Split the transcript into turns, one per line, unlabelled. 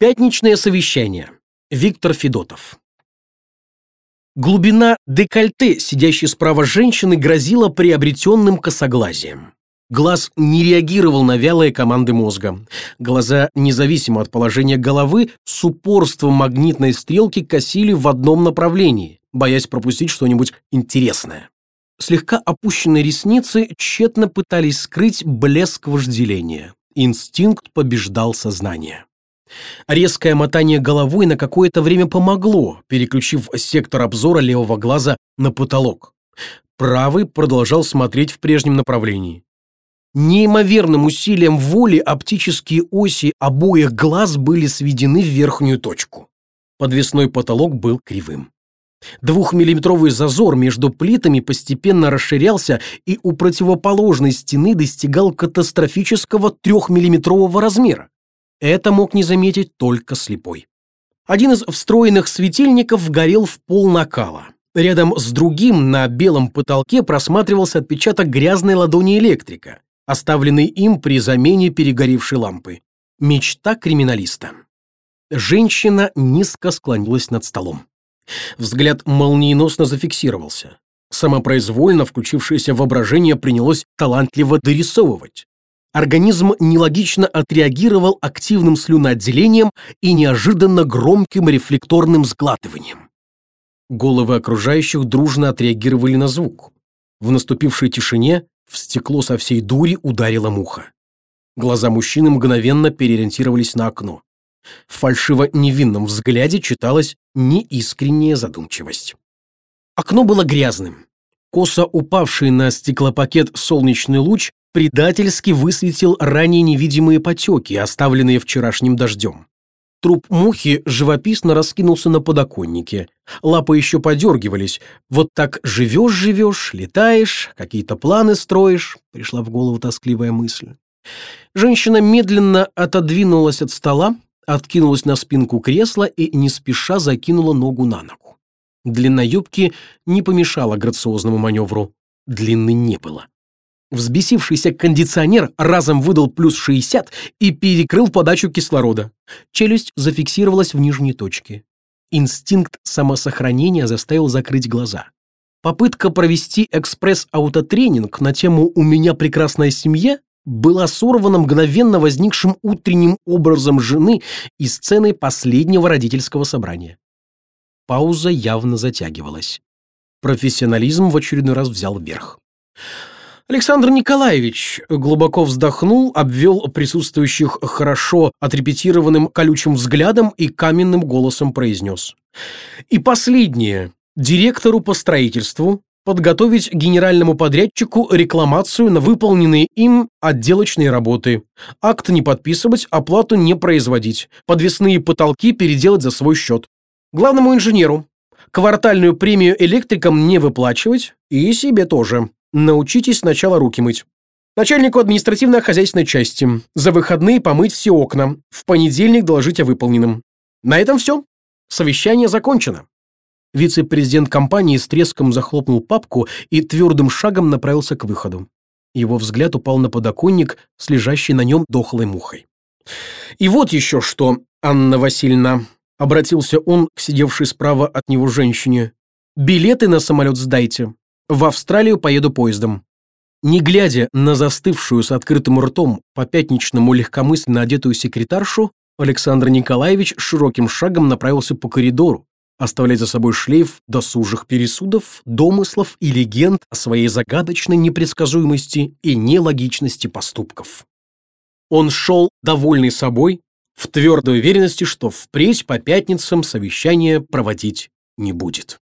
Пятничное совещание. Виктор Федотов. Глубина декольте, сидящей справа женщины, грозила приобретенным косоглазием. Глаз не реагировал на вялые команды мозга. Глаза, независимо от положения головы, с упорством магнитной стрелки косили в одном направлении, боясь пропустить что-нибудь интересное. Слегка опущенные ресницы тщетно пытались скрыть блеск вожделения. Инстинкт побеждал сознание. Резкое мотание головой на какое-то время помогло, переключив сектор обзора левого глаза на потолок. Правый продолжал смотреть в прежнем направлении. Неимоверным усилием воли оптические оси обоих глаз были сведены в верхнюю точку. Подвесной потолок был кривым. Двухмиллиметровый зазор между плитами постепенно расширялся и у противоположной стены достигал катастрофического трехмиллиметрового размера. Это мог не заметить только слепой. Один из встроенных светильников горел в пол накала. Рядом с другим на белом потолке просматривался отпечаток грязной ладони электрика, оставленный им при замене перегоревшей лампы. Мечта криминалиста. Женщина низко склонилась над столом. Взгляд молниеносно зафиксировался. Самопроизвольно включившееся воображение принялось талантливо дорисовывать. Организм нелогично отреагировал активным слюноотделением и неожиданно громким рефлекторным сглатыванием. Головы окружающих дружно отреагировали на звук. В наступившей тишине в стекло со всей дури ударила муха. Глаза мужчины мгновенно переориентировались на окно. В фальшиво-невинном взгляде читалась неискренняя задумчивость. Окно было грязным. Косо упавший на стеклопакет солнечный луч предательски высветил ранее невидимые потеки, оставленные вчерашним дождем. Труп мухи живописно раскинулся на подоконнике. Лапы еще подергивались. Вот так живешь-живешь, летаешь, какие-то планы строишь, пришла в голову тоскливая мысль. Женщина медленно отодвинулась от стола, откинулась на спинку кресла и не спеша закинула ногу на ногу. Длина юбки не помешала грациозному маневру. Длины не было. Взбесившийся кондиционер разом выдал плюс 60 и перекрыл подачу кислорода. Челюсть зафиксировалась в нижней точке. Инстинкт самосохранения заставил закрыть глаза. Попытка провести экспресс-аутотренинг на тему «У меня прекрасная семья» была сорвана мгновенно возникшим утренним образом жены и сценой последнего родительского собрания. Пауза явно затягивалась. Профессионализм в очередной раз взял вверх. Александр Николаевич глубоко вздохнул, обвел присутствующих хорошо отрепетированным колючим взглядом и каменным голосом произнес. И последнее. Директору по строительству подготовить генеральному подрядчику рекламацию на выполненные им отделочные работы. Акт не подписывать, оплату не производить. Подвесные потолки переделать за свой счет. Главному инженеру. Квартальную премию электрикам не выплачивать и себе тоже. Научитесь сначала руки мыть. Начальнику административно-хозяйственной части. За выходные помыть все окна. В понедельник доложить о выполненном. На этом все. Совещание закончено. Вице-президент компании с треском захлопнул папку и твердым шагом направился к выходу. Его взгляд упал на подоконник с лежащей на нем дохлой мухой. «И вот еще что, Анна Васильевна», — обратился он к сидевшей справа от него женщине. «Билеты на самолет сдайте. В Австралию поеду поездом. Не глядя на застывшую с открытым ртом по пятничному легкомысленно одетую секретаршу, Александр Николаевич широким шагом направился по коридору, оставляя за собой шлейф досужих пересудов, домыслов и легенд о своей загадочной непредсказуемости и нелогичности поступков. Он шел, довольный собой, в твердой уверенности, что впредь по пятницам совещание проводить не будет.